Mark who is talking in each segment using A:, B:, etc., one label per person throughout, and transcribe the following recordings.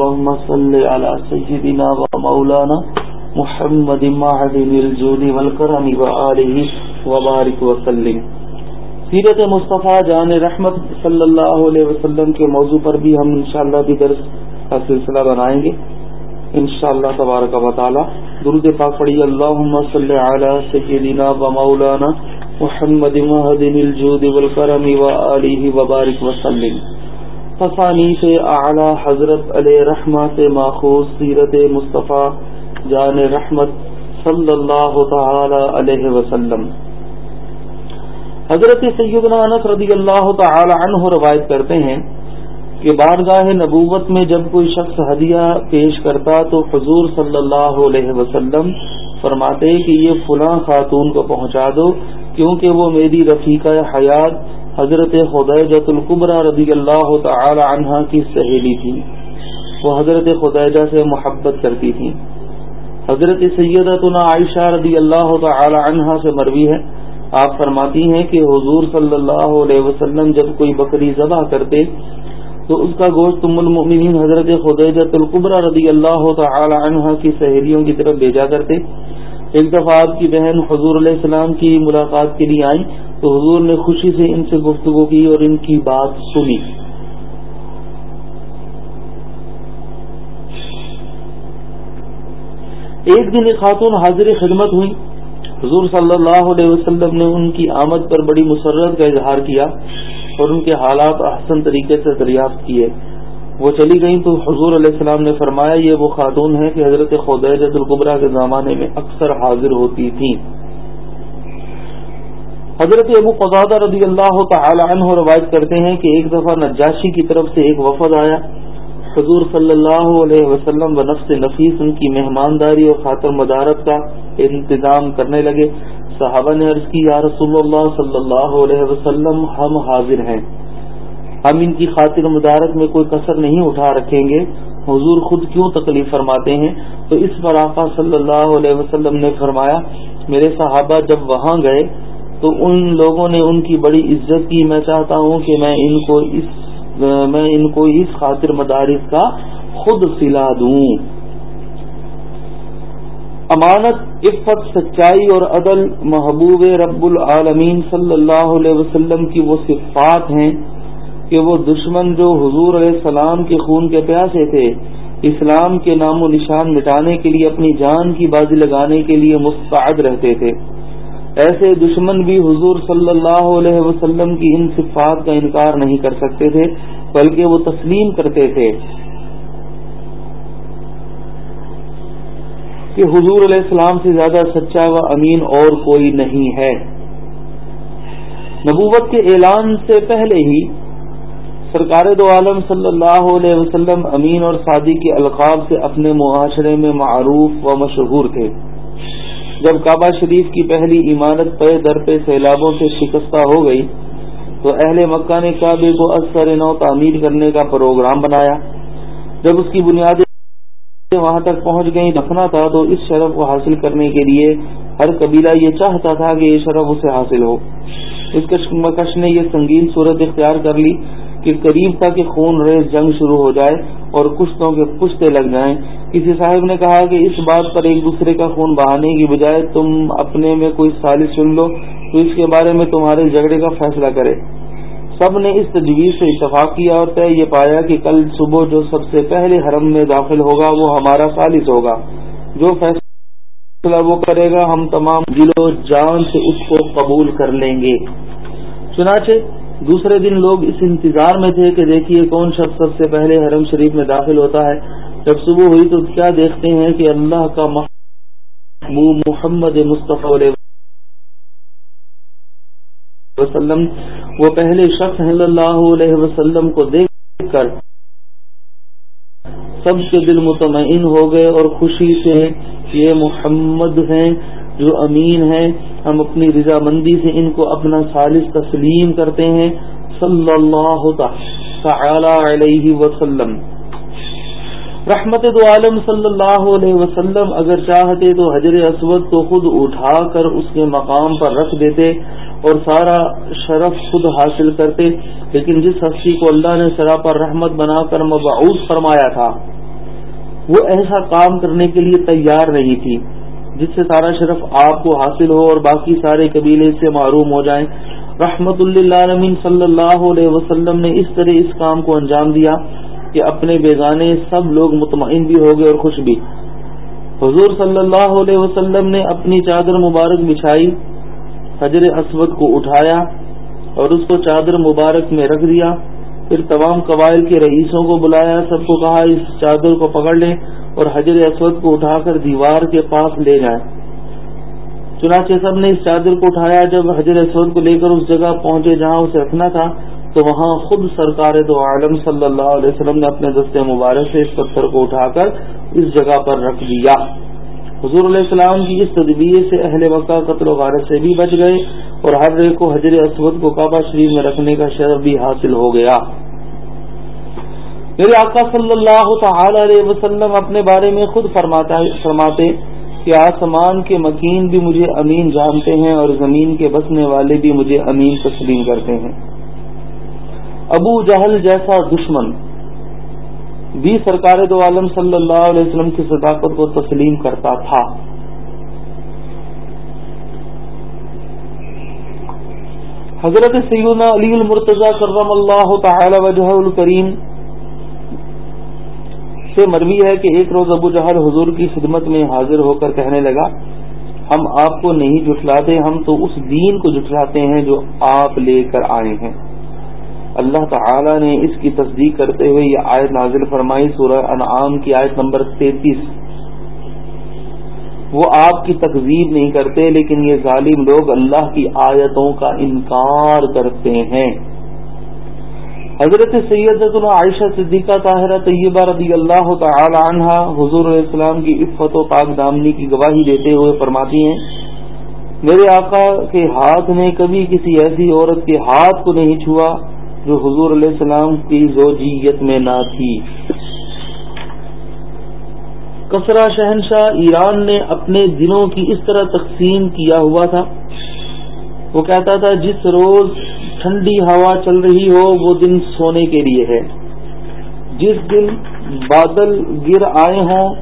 A: اللهم صل على سيدنا ومولانا محمد معدن الجود والكرم وآله وبارك وسلم. سیرت مصطفیٰ جان رحمت صلی اللہ علیہ وسلم کے موضوع پر بھی ہم انشاءاللہ بھی درس کا سلسلہ بنائیں گے. انشاءاللہ تبارک و تعالی درود پاک پڑھی. اللہم صلی علی سیدنا و مولانا محمد معدن الجود والکرم و وآله وبارك وسلم. تصانی سے اعلی حضرت علیہ رحمہ سے ماخوذ سیرت مصطفیٰ جان رحمت صلی اللہ تعالی علیہ وسلم۔ حضرت سیدنا انس رضی اللہ تعالی عنہ روایت کرتے ہیں کہ بارگاہ نبوت میں جب کوئی شخص ہدیہ پیش کرتا تو حضور صلی اللہ علیہ وسلم فرماتے کہ یہ فلاں خاتون کو پہنچا دو کیونکہ وہ میری رفیقہ حیات حضرت خدیجت القبرہ رضی اللہ تعالی عنہ کی سہیلی تھی۔ وہ حضرت خدیجہ سے محبت کرتی تھی۔ حضرت سیدتنا عائشہ رضی اللہ تعالی عنہ سے مروی ہے۔ آپ فرماتی ہیں کہ حضور صلی اللہ علیہ وسلم جب کوئی بکری ذبح کرتے تو اس کا گوشت ام المؤمنین حضرت خدیجت القبرہ رضی اللہ تعالی عنہ کی سہیلیوں کی طرف بھیجا کرتے۔ ایک دفعہ آپ کی بہن حضور علیہ السلام کی ملاقات کے لیے آئیں تو حضور نے خوشی سے ان سے گفتگو کی اور ان کی بات سنی۔ ایک دن ایک خاتون حاضر خدمت ہوئی۔ حضور صلی اللہ علیہ وسلم نے ان کی آمد پر بڑی مسرت کا اظہار کیا اور ان کے حالات احسن طریقے سے دریافت کیے۔ وہ چلی گئیں تو حضور علیہ السلام نے فرمایا، یہ وہ خاتون ہے کہ حضرت خدیجت القبرہ کے زمانے میں اکثر حاضر ہوتی تھیں۔ حضرت ابو قزادہ رضی اللہ تعالی عنہ روایت کرتے ہیں کہ ایک دفعہ نجاشی کی طرف سے ایک وفد آیا۔ حضور صلی اللہ علیہ وسلم و نفس نفیس، ان کی مہمانداری اور خاطر مدارت کا انتظام کرنے لگے۔ صحابہ نے عرض کی، یا رسول اللہ صلی اللہ علیہ وسلم، ہم حاضر ہیں۔ ہم ان کی خاطر مدارت میں کوئی کثر نہیں اٹھا رکھیں گے۔ حضور خود کیوں تکلیف فرماتے ہیں؟ تو اس پر آقا صلی اللہ علیہ وسلم نے فرمایا، میرے صحابہ جب وہاں گئے، تو ان لوگوں نے ان کی بڑی عزت کی۔ میں چاہتا ہوں کہ میں ان کو اس، میں ان کو اس خاطر مدارس کا خود سلا دوں۔ امانت، عفت، سچائی اور عدل محبوب رب العالمین صلی اللہ علیہ وسلم کی وہ صفات ہیں۔ کہ وہ دشمن جو حضور علیہ السلام کے خون کے پیاسے تھے، اسلام کے نام و نشان مٹانے کے لیے، اپنی جان کی بازی لگانے کے لیے مستعد رہتے تھے۔ ایسے دشمن بھی حضور صلی اللہ علیہ وسلم کی ان صفات کا انکار نہیں کر سکتے تھے، بلکہ وہ تسلیم کرتے تھے۔ کہ حضور علیہ السلام سے زیادہ سچا و امین اور کوئی نہیں ہے۔ نبوت کے اعلان سے پہلے ہی سرکار دو عالم صلی اللہ علیہ وسلم امین اور سعدی کے القاب سے اپنے معاشرے میں معروف و مشہور تھے۔ جب کعبہ شریف کی پہلی عمارت پے در پہ سیلابوں سے شکستہ ہو گئی، تو اہل مکہ نے کعبے کو اثر نو تعمیر کرنے کا پروگرام بنایا۔ جب اس کی بنیادیں وہاں تک پہنچ گئی دفنا تھا، تو اس شرف کو حاصل کرنے کے لیے ہر قبیلہ یہ چاہتا تھا کہ یہ شرف اسے حاصل ہو۔ اس کشمکش نے یہ سنگین صورت اختیار کر لی۔ کہ قریب تھا کہ خون ریز جنگ شروع ہو جائے اور کشتوں کے پشتے لگ جائیں۔ کسی صاحب نے کہا کہ اس بات پر ایک دوسرے کا خون بہانے کی بجائے تم اپنے میں کوئی سالش چن لو، تو اس کے بارے میں تمہارے جھگڑے کا فیصلہ کرے۔ سب نے اس تجویز سے اتفاق کیا اور طے یہ پایا کہ کل صبح جو سب سے پہلے حرم میں داخل ہوگا وہ ہمارا سالس ہوگا۔ جو فیصلہ وہ کرے گا، ہم تمام دل و جان سے اس کو قبول کر لیں گے۔ چنانچہ دوسرے دن لوگ اس انتظار میں تھے کہ دیکھیے کون شخص سب سے پہلے حرم شریف میں داخل ہوتا ہے۔ جب صبح ہوئی تو کیا دیکھتے ہیں کہ اللہ کا محبوب محمد مصطفیٰ علیہ وسلم، وہ پہلے شخص صلی اللہ علیہ وسلم کو دیکھ کر سب کے دل مطمئن ہو گئے اور خوشی سے یہ محمد ہیں جو امین ہیں۔ ہم اپنی رضامندی سے ان کو اپنا سالس تسلیم کرتے ہیں۔ صلی اللہ تعالی علیہ وسلم۔ رحمت دو عالم صلی اللہ علیہ وسلم اگر چاہتے تو حجر اسود کو خود اٹھا کر اس کے مقام پر رکھ دیتے اور سارا شرف خود حاصل کرتے۔ لیکن جس ہستی کو اللہ نے سرا پر رحمت بنا کر مبعوث فرمایا تھا، وہ ایسا کام کرنے کے لیے تیار نہیں تھی۔ جس سے سارا شرف آپ کو حاصل ہو اور باقی سارے قبیلے سے معروم ہو جائیں۔ رحمت اللہ عالمین صلی اللہ علیہ وسلم نے اس طرح اس کام کو انجام دیا کہ اپنے بیگانے سب لوگ مطمئن بھی ہو گئے اور خوش بھی۔ حضور صلی اللہ علیہ وسلم نے اپنی چادر مبارک بچھائی، حجر اسود کو اٹھایا اور اس کو چادر مبارک میں رکھ دیا۔ پھر تمام قبائل کے رئیسوں کو بلایا، سب کو کہا، اس چادر کو پکڑ لیں۔ اور حجر اسود کو اٹھا کر دیوار کے پاس لے جائیں چنانچہ سب نے اس چادر کو اٹھایا، جب حجر اسود کو لے کر اس جگہ پہنچے جہاں اسے رکھنا تھا، تو وہاں خود سرکار دو عالم صلی اللہ علیہ وسلم نے اپنے دستے مبارک سے اس پتھر کو اٹھا کر اس جگہ پر رکھ دیا حضور علیہ السلام کی اس تدبیر سے اہل مکہ قتل و غارت سے بھی بچ گئے اور ہر ریک کو حضر اسود کو کعبہ شریف میں رکھنے کا شرف بھی حاصل ہو گیا۔ میرے آقا صلی اللہ تعالی علیہ وسلم اپنے بارے میں خود فرماتے کہ آسمان کے مکین بھی مجھے امین جانتے ہیں اور زمین کے بسنے والے بھی مجھے امین تسلیم کرتے ہیں۔ ابو جہل جیسا دشمن بھی سرکار دو عالم صلی اللہ علیہ وسلم کی صداقت کو تسلیم کرتا تھا۔ حضرت سیدنا علی المرتضی کرم اللہ تعالی وجہ الکریم سے مروی ہے کہ ایک روز ابو جہل حضور کی خدمت میں حاضر ہو کر کہنے لگا، ہم آپ کو نہیں جٹلاتے، ہم تو اس دین کو جٹلاتے ہیں جو آپ لے کر آئے ہیں۔ اللہ تعالی نے اس کی تصدیق کرتے ہوئے یہ آیت نازل فرمائی، سورہ انعام کی آیت نمبر تینتیس۔ وہ آپ کی تقزیب نہیں کرتے، لیکن یہ ظالم لوگ اللہ کی آیتوں کا انکار کرتے ہیں۔ حضرت سید عائشہ صدیقہ طاہرہ طیبہ رضی اللہ تعالی عنہ حضور علیہ السلام کی عفت و پاک دامنی کی گواہی دیتے ہوئے فرماتی ہیں، میرے آقا کے ہاتھ نے کبھی کسی ایسی عورت کے ہاتھ کو نہیں چھوا جو حضور علیہ السلام کی زوجیت میں نہ تھی۔ کسرا شہنشاہ ایران نے اپنے دنوں کی اس طرح تقسیم کیا ہوا تھا۔ وہ کہتا تھا، جس روز ٹھنڈی ہوا چل رہی ہو، وہ دن سونے کے لیے ہے۔ جس دن بادل گر آئے ہوں،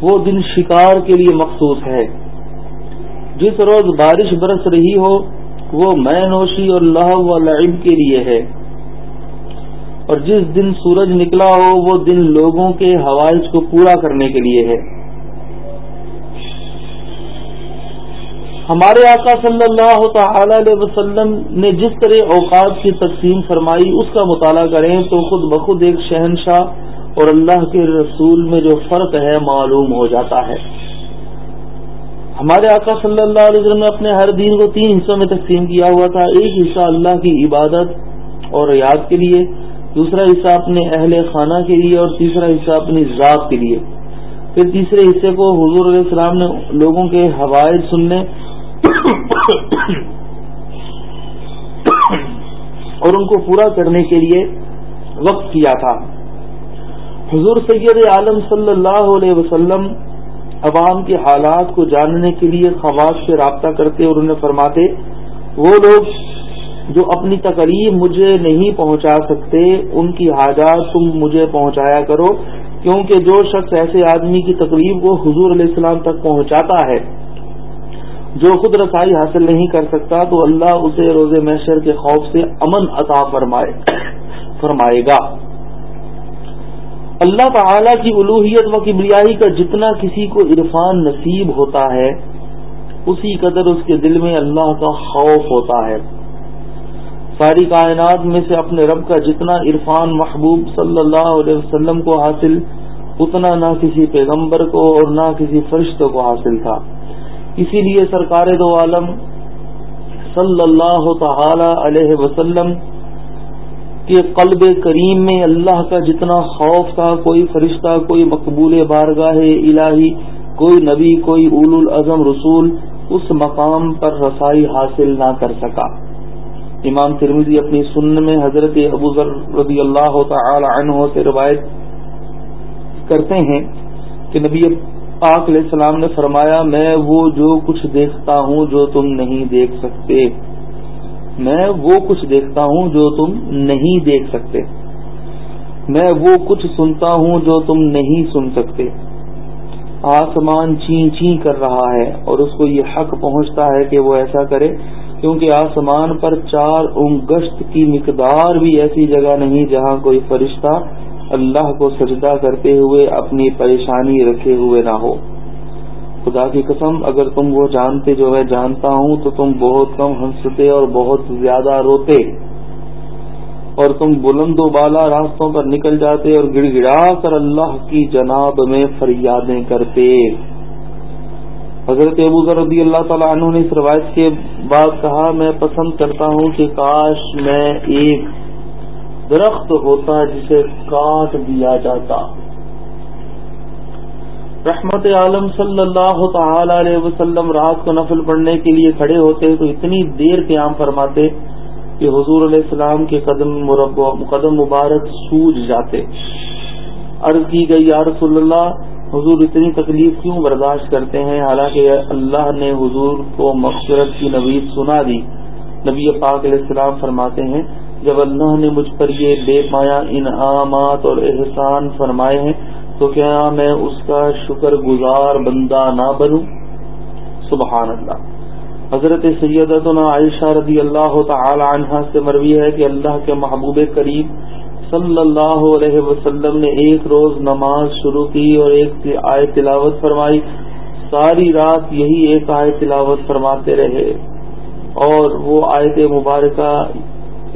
A: وہ دن شکار کے لیے مخصوص ہے۔ جس روز بارش برس رہی ہو، وہ میں نوشی اور لہو و لعب کے لیے ہے۔ اور جس دن سورج نکلا ہو، وہ دن لوگوں کے حوائج کو پورا کرنے کے لیے ہے۔ ہمارے آقا صلی اللہ تعالی علیہ وسلم نے جس طرح اوقات کی تقسیم فرمائی، اس کا مطالعہ کریں تو خود بخود ایک شہنشاہ اور اللہ کے رسول میں جو فرق ہے معلوم ہو جاتا ہے۔ ہمارے آقا صلی اللہ علیہ وسلم نے اپنے ہر دین کو تین حصوں میں تقسیم کیا ہوا تھا، ایک حصہ اللہ کی عبادت اور ریاض کے لیے، دوسرا حصہ اپنے اہل خانہ کے لیے اور تیسرا حصہ اپنی ذات کے لیے۔ پھر تیسرے حصے کو حضور علیہ السلام نے لوگوں کے حوائج سننے اور ان کو پورا کرنے کے لیے وقت کیا تھا۔ حضور سید عالم صلی اللہ علیہ وسلم عوام کے حالات کو جاننے کے لیے خواص سے رابطہ کرتے اور انہیں فرماتے، وہ لوگ جو اپنی تقریب مجھے نہیں پہنچا سکتے، ان کی حاجات تم مجھے پہنچایا کرو، کیونکہ جو شخص ایسے آدمی کی تقریب کو حضور علیہ السلام تک پہنچاتا ہے جو خود رسائی حاصل نہیں کر سکتا تو اللہ اسے روز محشر کے خوف سے امن عطا فرمائے گا۔ اللہ تعالی کی الوحیت و کبریائی کا جتنا کسی کو عرفان نصیب ہوتا ہے، اسی قدر اس کے دل میں اللہ کا خوف ہوتا ہے۔ ساری کائنات میں سے اپنے رب کا جتنا عرفان محبوب صلی اللہ علیہ وسلم کو حاصل، اتنا نہ کسی پیغمبر کو اور نہ کسی فرشتوں کو حاصل تھا۔ اسی لیے سرکار دو عالم صلی اللہ تعالی علیہ وسلم کہ قلب کریم میں اللہ کا جتنا خوف تھا، کوئی فرشتہ، کوئی مقبول بارگاہ الہی، کوئی نبی، کوئی اول العظم رسول اس مقام پر رسائی حاصل نہ کر سکا۔ امام ترمیزی اپنی سن میں حضرت ابو ذر رضی اللہ تعالی عنہ سے روایت کرتے ہیں کہ نبی پاک علیہ السلام نے فرمایا، میں وہ جو کچھ دیکھتا ہوں جو تم نہیں دیکھ سکتے۔ میں وہ کچھ دیکھتا ہوں جو تم نہیں دیکھ سکتے۔ میں وہ کچھ سنتا ہوں جو تم نہیں سن سکتے۔ آسمان چین چین کر رہا ہے اور اس کو یہ حق پہنچتا ہے کہ وہ ایسا کرے، کیونکہ آسمان پر چار گشت کی مقدار بھی ایسی جگہ نہیں جہاں کوئی فرشتہ اللہ کو سجدہ کرتے ہوئے اپنی پریشانی رکھے ہوئے نہ ہو۔ خدا کی قسم، اگر تم وہ جانتے جو میں جانتا ہوں، تو تم بہت کم ہنستے اور بہت زیادہ روتے۔ اور تم بلند و بالا راستوں پر نکل جاتے اور گڑ گڑا کر اللہ کی جناب میں فریادیں کرتے۔ حضرت ابو ذر رضی اللہ تعالیٰ عنہ نے اس روایت کے بعد کہا، میں پسند کرتا ہوں کہ کاش میں ایک درخت ہوتا جسے کاٹ دیا جاتا۔ رحمت عالم صلی اللہ تعالی علیہ وسلم رات کو نفل پڑھنے کے لیے کھڑے ہوتے تو اتنی دیر قیام فرماتے کہ حضور علیہ السلام کے قدم قدم مبارک سوج جاتے۔ عرض کی گئی، یا رسول اللہ، حضور اتنی تکلیف کیوں برداشت کرتے ہیں؟ حالانکہ اللہ نے حضور کو مغفرت کی نوید سنا دی۔ نبی پاک علیہ السلام فرماتے ہیں جب اللہ نے مجھ پر یہ بے پایا انعامات اور احسان فرمائے ہیں، تو کیا میں اس کا شکر گزار بندہ نہ بنوں؟ سبحان اللہ۔ حضرت سیدتنا عائشہ رضی اللہ تعالی عنہ سے مروی ہے کہ اللہ کے محبوب کریم صلی اللہ علیہ وسلم نے ایک روز نماز شروع کی اور ایک آئے تلاوت فرمائی۔ ساری رات یہی ایک آئے تلاوت فرماتے رہے اور وہ آیت مبارکہ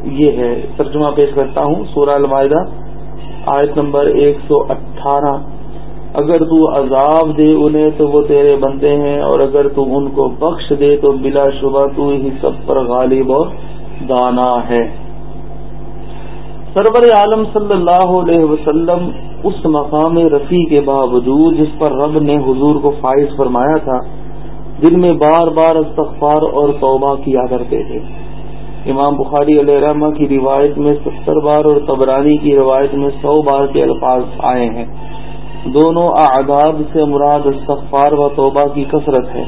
A: یہ ہے، ترجمہ پیش کرتا ہوں، سورہ المائدہ، آیت نمبر ایک سو اٹھارہ۔ اگر تو عذاب دے انہیں تو وہ تیرے بندے ہیں، اور اگر تو ان کو بخش دے تو بلا شبہ تو ہی سب پر غالب اور دانا ہے۔ سرور عالم صلی اللہ علیہ وسلم اس مقام رفیع کے باوجود جس پر رب نے حضور کو فائز فرمایا تھا جن میں بار بار استغفار اور توبہ کیا کرتے تھے۔ امام بخاری علیہ رحمہ کی روایت میں ستر بار اور تبرانی کی روایت میں سو بار کے الفاظ آئے ہیں۔ دونوں اعداد سے مراد استغفار و توبہ کی کثرت ہے۔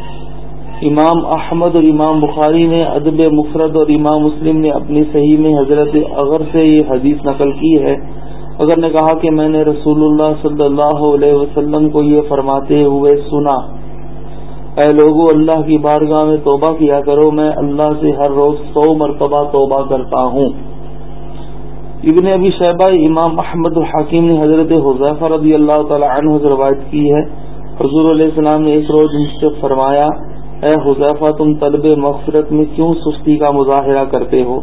A: امام احمد اور امام بخاری نے ادب مفرد اور امام مسلم نے اپنی صحیح میں حضرت اگر سے یہ حدیث نقل کی ہے۔ اگر نے کہا کہ میں نے رسول اللہ صلی اللہ علیہ وسلم کو یہ فرماتے ہوئے سنا۔ اے لوگوں اللہ کی بارگاہ میں توبہ کیا کرو، میں اللہ سے ہر روز سو مرتبہ توبہ کرتا ہوں۔ ابن ابی شہبہ امام محمد الحکیم نے حضرت حضیفہ رضی اللہ تعالی عنہ سے روایت کی ہے۔ حضور علیہ السلام نے ایک روز ان سے فرمایا، اے حضیفہ تم طلب مغفرت میں کیوں سستی کا مظاہرہ کرتے ہو؟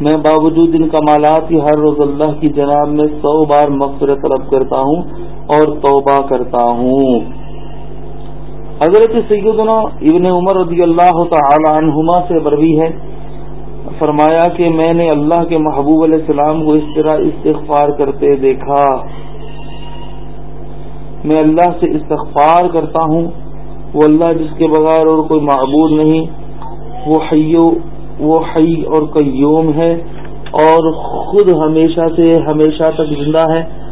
A: میں باوجود ان کمالات کی ہر روز اللہ کی جناب میں سو بار مغفرت طلب کرتا ہوں اور توبہ کرتا ہوں۔ حضرت سیدنا ابن عمر رضی اللہ تعالی عنہما سے بروی ہے۔ فرمایا کہ میں نے اللہ کے محبوب علیہ السلام کو اس طرح استغفار کرتے دیکھا۔ میں اللہ سے استغفار کرتا ہوں، وہ اللہ جس کے بغیر اور کوئی معبود نہیں، وہ حیو وہ حی اور قیوم ہے اور خود ہمیشہ سے ہمیشہ تک زندہ ہے۔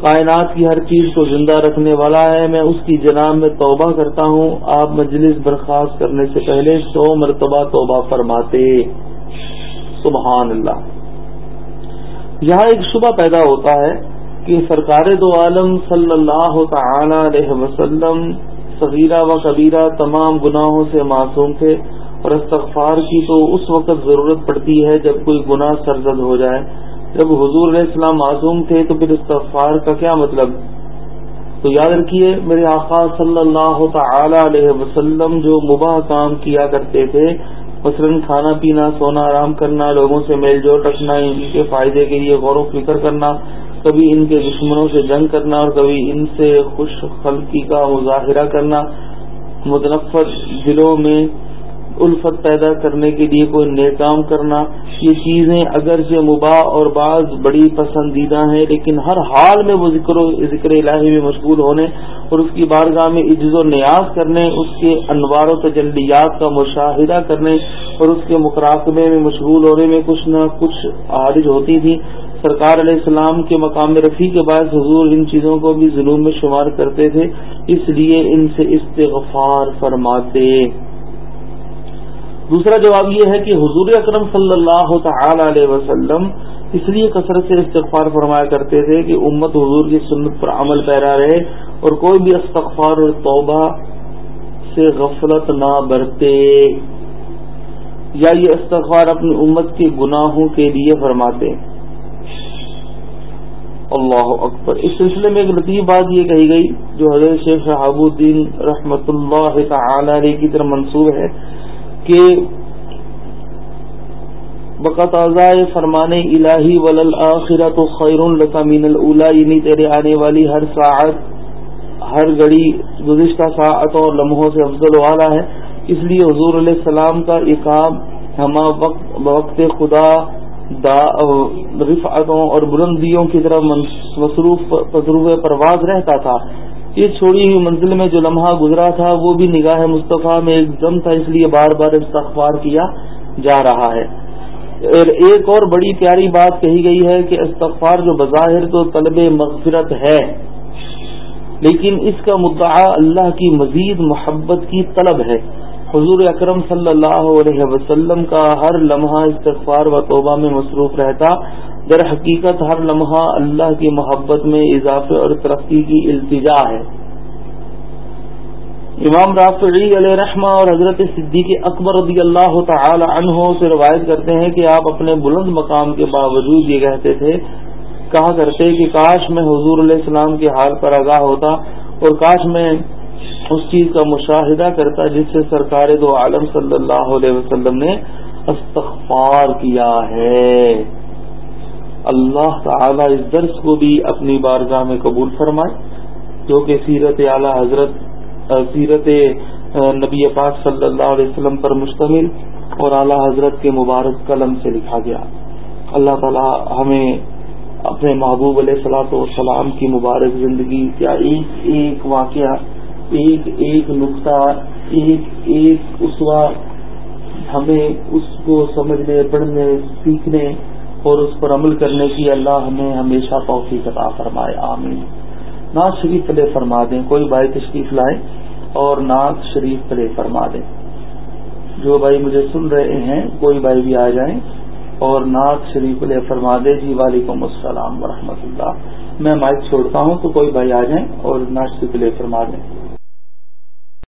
A: کائنات کی ہر چیز کو زندہ رکھنے والا ہے، میں اس کی جناب میں توبہ کرتا ہوں۔ آپ مجلس برخاست کرنے سے پہلے سو مرتبہ توبہ فرماتے۔ سبحان اللہ۔ یہاں ایک شبہ پیدا ہوتا ہے کہ سرکار دو عالم صلی اللہ تعالی علیہ وسلم صغیرہ و کبیرہ تمام گناہوں سے معصوم تھے اور استغفار کی تو اس وقت ضرورت پڑتی ہے جب کوئی گناہ سرزد ہو جائے۔ جب حضور علیہ السلام معصوم تھے تو پھر استغفار کا کیا مطلب؟ تو یاد رکھیے، میرے آقا صلی اللہ تعالی علیہ وسلم جو مباح کام کیا کرتے تھے، مثلاً کھانا پینا، سونا آرام کرنا، لوگوں سے میل جول رکھنا، ان کے فائدے کے لیے غور و فکر کرنا، کبھی ان کے دشمنوں سے جنگ کرنا اور کبھی ان سے خوش خلقی کا مظاہرہ کرنا، متنفر دلوں میں الفت پیدا کرنے کے لیے کوئی نیکام کرنا، یہ چیزیں اگرچہ مباح اور بعض بڑی پسندیدہ ہیں، لیکن ہر حال میں وہ ذکر و ذکر الہی میں مشغول ہونے اور اس کی بارگاہ میں عجز و نیاز کرنے، اس کے انوار و تجلیات کا مشاہدہ کرنے اور اس کے مقراقبے میں مشغول ہونے میں کچھ نہ کچھ عارض ہوتی تھی۔ سرکار علیہ السلام کے مقام رفیع کے باعث حضور ان چیزوں کو بھی ظلم میں شمار کرتے تھے، اس لیے ان سے استغفار فرماتے۔ دوسرا جواب یہ ہے کہ حضور اکرم صلی اللہ تعالی علیہ وسلم اس لیے کثرت سے استغفار فرمایا کرتے تھے کہ امت حضور کی سنت پر عمل پیرا رہے اور کوئی بھی استغفار اور توبہ سے غفلت نہ برتے۔ یا یہ استغفار اپنی امت کے گناہوں کے لیے فرماتے۔ اللہ اکبر۔ اس سلسلے میں ایک لطیف بات یہ کہی گئی جو حضرت شیخ شہاب الدین رحمت اللہ تعالی علیہ کی طرف منصوب ہے۔ کہ بقت اعضائے فرمانے الہی ولل آخرت خیر القامین اللہ یعنی تیرے آنے والی ہر ساعت، ہر گھڑی گزشتہ ساعتوں اور لمحوں سے افضل والا ہے۔ اس لیے حضور علیہ السلام کا اقام ہما وقت وقت خدا رفعتوں اور بلندیوں کی طرف مصروف مصروف پرواز رہتا تھا۔ یہ چھوڑی ہوئی منزل میں جو لمحہ گزرا تھا، وہ بھی نگاہ مصطفیٰ میں ایک دم تھا، اس لیے بار بار استغفار کیا جا رہا ہے۔ ایک اور بڑی پیاری بات کہی گئی ہے کہ استغفار جو بظاہر تو طلب مغفرت ہے، لیکن اس کا مدعا اللہ کی مزید محبت کی طلب ہے۔ حضور اکرم صلی اللہ علیہ وسلم کا ہر لمحہ استغفار و توبہ میں مصروف رہتا۔ در حقیقت ہر لمحہ اللہ کی محبت میں اضافے اور ترقی کی التجا ہے۔ امام رافعی علیہ رحمہ اور حضرت صدیق اکبر رضی اللہ تعالی عنہ سے روایت کرتے ہیں کہ آپ اپنے بلند مقام کے باوجود یہ کہتے تھے، کہا کرتے کہ کاش میں حضور علیہ السلام کے حال پر آگاہ ہوتا اور کاش میں اس چیز کا مشاہدہ کرتا جس سے سرکار دو عالم صلی اللہ علیہ وسلم نے استغفار کیا ہے۔ اللہ تعالی اس درس کو بھی اپنی بارگاہ میں قبول فرمائے، جو کہ سیرت اعلی حضرت سیرت نبی پاک صلی اللہ علیہ وسلم پر مشتمل اور اعلی حضرت کے مبارک قلم سے لکھا گیا۔ اللہ تعالی ہمیں اپنے محبوب علیہ صلاح والسلام کی مبارک زندگی کیا ایک ایک واقعہ، ایک ایک نقطہ، ایک ایک اسوا ہمیں اس کو سمجھنے، پڑھنے، سیکھنے اور اس پر عمل کرنے کی اللہ ہمیں ہمیشہ توفیق عطا فرمائے، آمین۔ نعت شریف پلے فرما دیں، کوئی بھائی تشریف لائے اور نعت شریف پلے فرما دیں۔ جو بھائی مجھے سن رہے ہیں، کوئی بھائی بھی آ جائیں اور نعت شریف پلے فرما دے جی وعلیکم السلام ورحمۃ اللہ۔ میں مائک چھوڑتا ہوں تو کوئی بھائی آ جائیں اور نعت شریف پلے فرما دیں۔